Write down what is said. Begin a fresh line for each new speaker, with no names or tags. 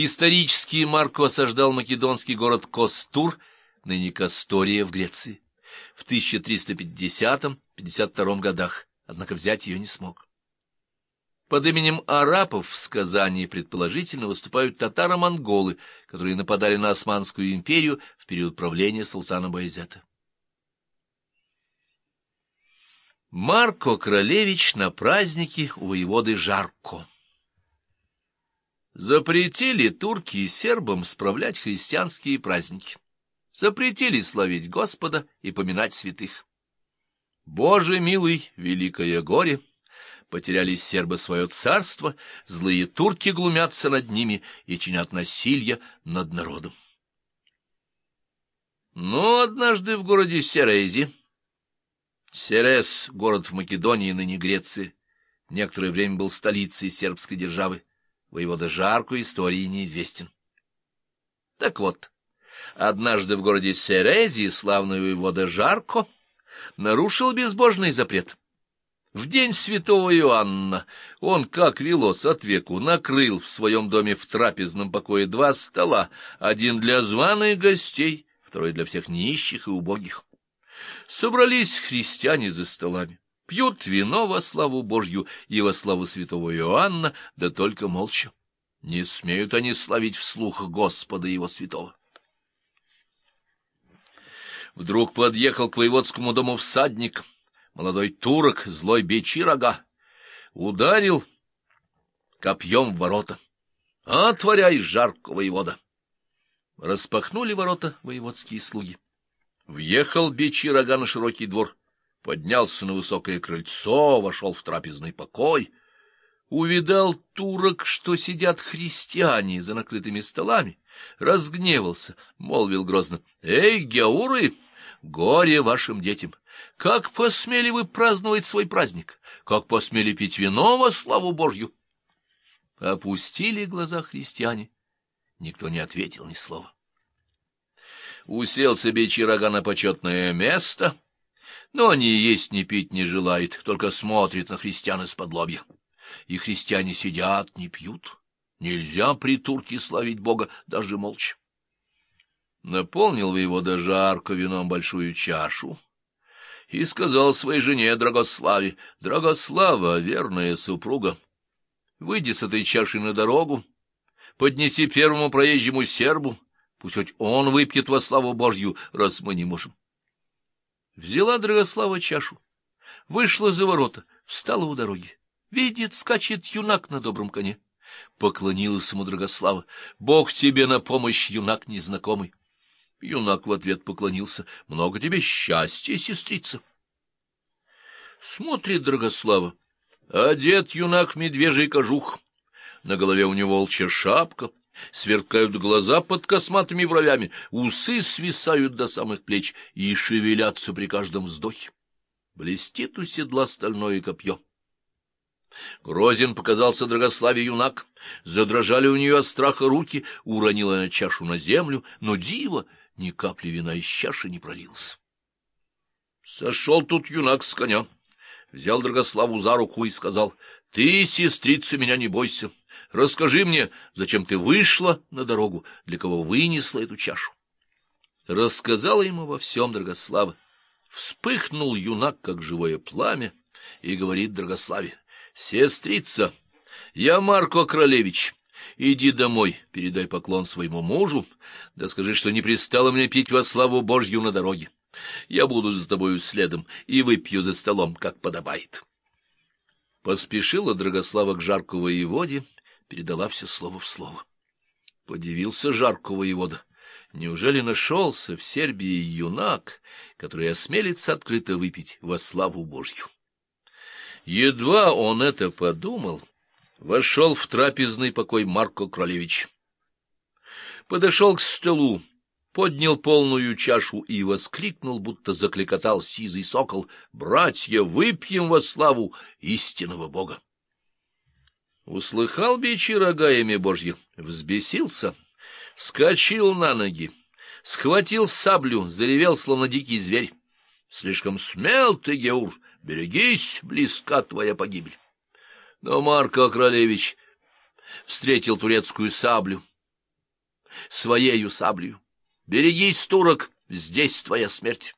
Исторический Марко осаждал македонский город Костур, ныне Кастория в Греции, в 1350-52 годах, однако взять ее не смог. Под именем арапов в сказании предположительно выступают татаро-монголы, которые нападали на Османскую империю в период правления султана Баязета. Марко Королевич на празднике у воеводы Жарко. Запретили турки и сербам справлять христианские праздники. Запретили славить Господа и поминать святых. Боже милый, великое горе! Потеряли сербы свое царство, злые турки глумятся над ними и чинят насилие над народом. Но однажды в городе Серези, Серес, город в Македонии, ныне Греции, некоторое время был столицей сербской державы, Воевода Жарку истории неизвестен. Так вот, однажды в городе Серезии славный воевода Жарко нарушил безбожный запрет. В день святого Иоанна он, как велос от веку, накрыл в своем доме в трапезном покое два стола, один для званых гостей, второй для всех нищих и убогих. Собрались христиане за столами пьют вино во славу Божью и во славу святого Иоанна, да только молча. Не смеют они славить вслух Господа его святого. Вдруг подъехал к воеводскому дому всадник, молодой турок, злой бичи рога, ударил копьем в ворота. «Отворяй, жарко, воевода!» Распахнули ворота воеводские слуги. Въехал бичи рога на широкий двор — поднялся на высокое крыльцо, вошел в трапезный покой, увидал турок, что сидят христиане за накрытыми столами, разгневался, молвил грозно, «Эй, геуры, горе вашим детям! Как посмели вы праздновать свой праздник? Как посмели пить вино во славу Божью?» Опустили глаза христиане. Никто не ответил ни слова. Уселся Бичирага на почетное место — но ни есть, ни пить не желает, только смотрит на христиан из-под лобья. И христиане сидят, не пьют. Нельзя при турке славить Бога даже молча. Наполнил его даже жарко вином большую чашу и сказал своей жене Драгославе, «Драгослава, верная супруга, выйди с этой чашей на дорогу, поднеси первому проезжему сербу, пусть хоть он выпьет во славу Божью, раз мы не можем». Взяла Драгослава чашу, вышла за ворота, встала у дороги. Видит, скачет юнак на добром коне. Поклонилась ему Драгослава. «Бог тебе на помощь, юнак незнакомый!» Юнак в ответ поклонился. «Много тебе счастья, сестрица!» Смотрит Драгослава. Одет юнак в медвежий кожух. На голове у него волчья шапка, Сверкают глаза под косматыми бровями, усы свисают до самых плеч и шевелятся при каждом вздохе. Блестит у седла стальное копье. Грозин показался Драгославе юнак, задрожали у нее от страха руки, уронила на чашу на землю, но диво, ни капли вина из чаши не пролилось. Сошел тут юнак с коня, взял Драгославу за руку и сказал, — Ты, сестрица, меня не бойся. Расскажи мне, зачем ты вышла на дорогу, для кого вынесла эту чашу? Рассказала ему во всем Драгослава. Вспыхнул юнак, как живое пламя, и говорит Драгославе, «Сестрица, я Марко Кролевич». Иди домой, передай поклон своему мужу, да скажи, что не пристало мне пить во славу Божью на дороге. Я буду за тобою следом и выпью за столом, как подобает. Поспешила Драгослава к жаркому воеводе, передала все слово в слово. Подивился жарко воевода. Неужели нашелся в Сербии юнак, который осмелится открыто выпить во славу Божью? Едва он это подумал, вошел в трапезный покой Марко Кролевич. Подошел к столу, поднял полную чашу и воскликнул, будто закликотал сизый сокол, «Братья, выпьем во славу истинного Бога!» Услыхал бичи рогаями Божьи, взбесился, вскочил на ноги, схватил саблю, заревел, словно дикий зверь. Слишком смел ты, Геур, берегись, близка твоя погибель. Но Марко Кролевич встретил турецкую саблю, своею саблею. Берегись, турок, здесь твоя смерть.